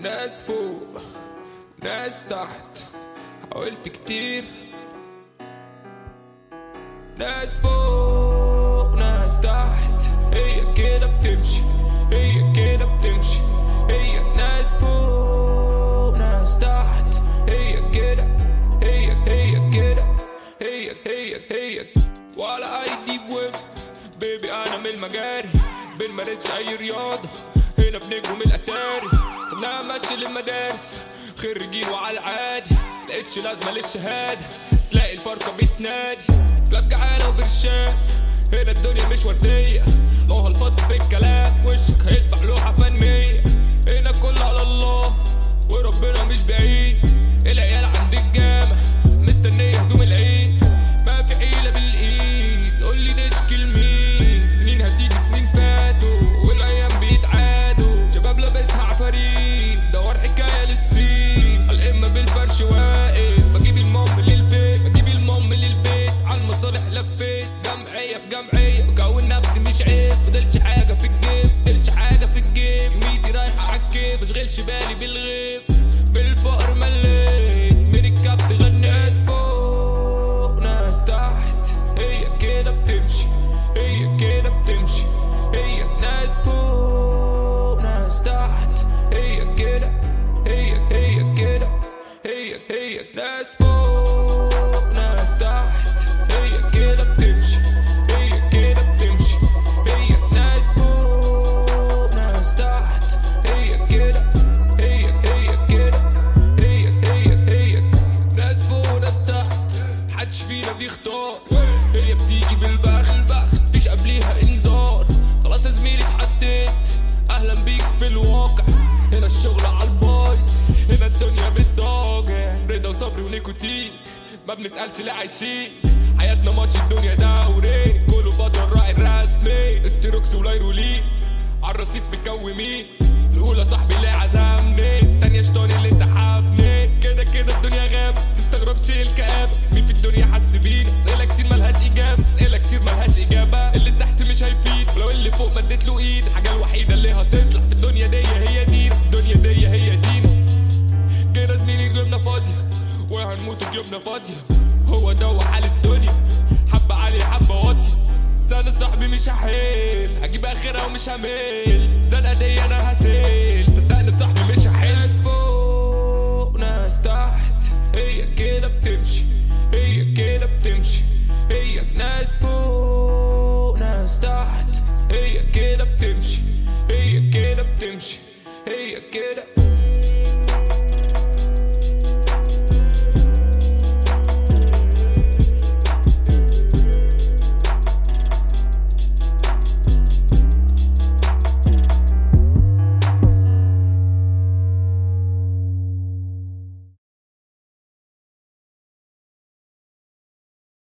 ناس فوق ناس تحت. حاولت كتير. ناس فوق ناس تحت. هي كده بتمشي هي كده بنمارسش اي رياضة هنا بنجروا من الاتاري خدناها ماشي للمدارس. خريجين وعلى العادي. لقيتش لازمة للشهادة. تلاقي الفرقة بتنادي. كلاب جعانة وبرشام. هنا الدنيا مش وردية. لو هالفض في الكلام. she barely believe فينا بيختار. هي بتيجي بالبخت. مفيش قبليها انذار. خلاص يا زميلي اتحددت أهلا بيك في الواقع. هنا الشغل على البايظ هنا الدنيا بتضيع رضا وصبري ونيكوتين. ما بنسألش ليه عايشين. حياتنا ماتش الدنيا دوري كله بطل راعي الرسمي استروكس ولا هيروين عالرصيف مكومين. الأولى صاحبي اللي عزمني. التانية شيطاني اللي سحبني. فوق مديت له ايد الحاجة الوحيدة اللي هتطلع في الدنيا دي هي دينا الدنيا دي هي دينا جينا زميلي جبنا فاضية وهنموت جبنا فاضية هو ده هو حال الدنيا. حبة عالية حبة واطية سنة صاحبي مش هحيل هجيب آخرها ومش هميل.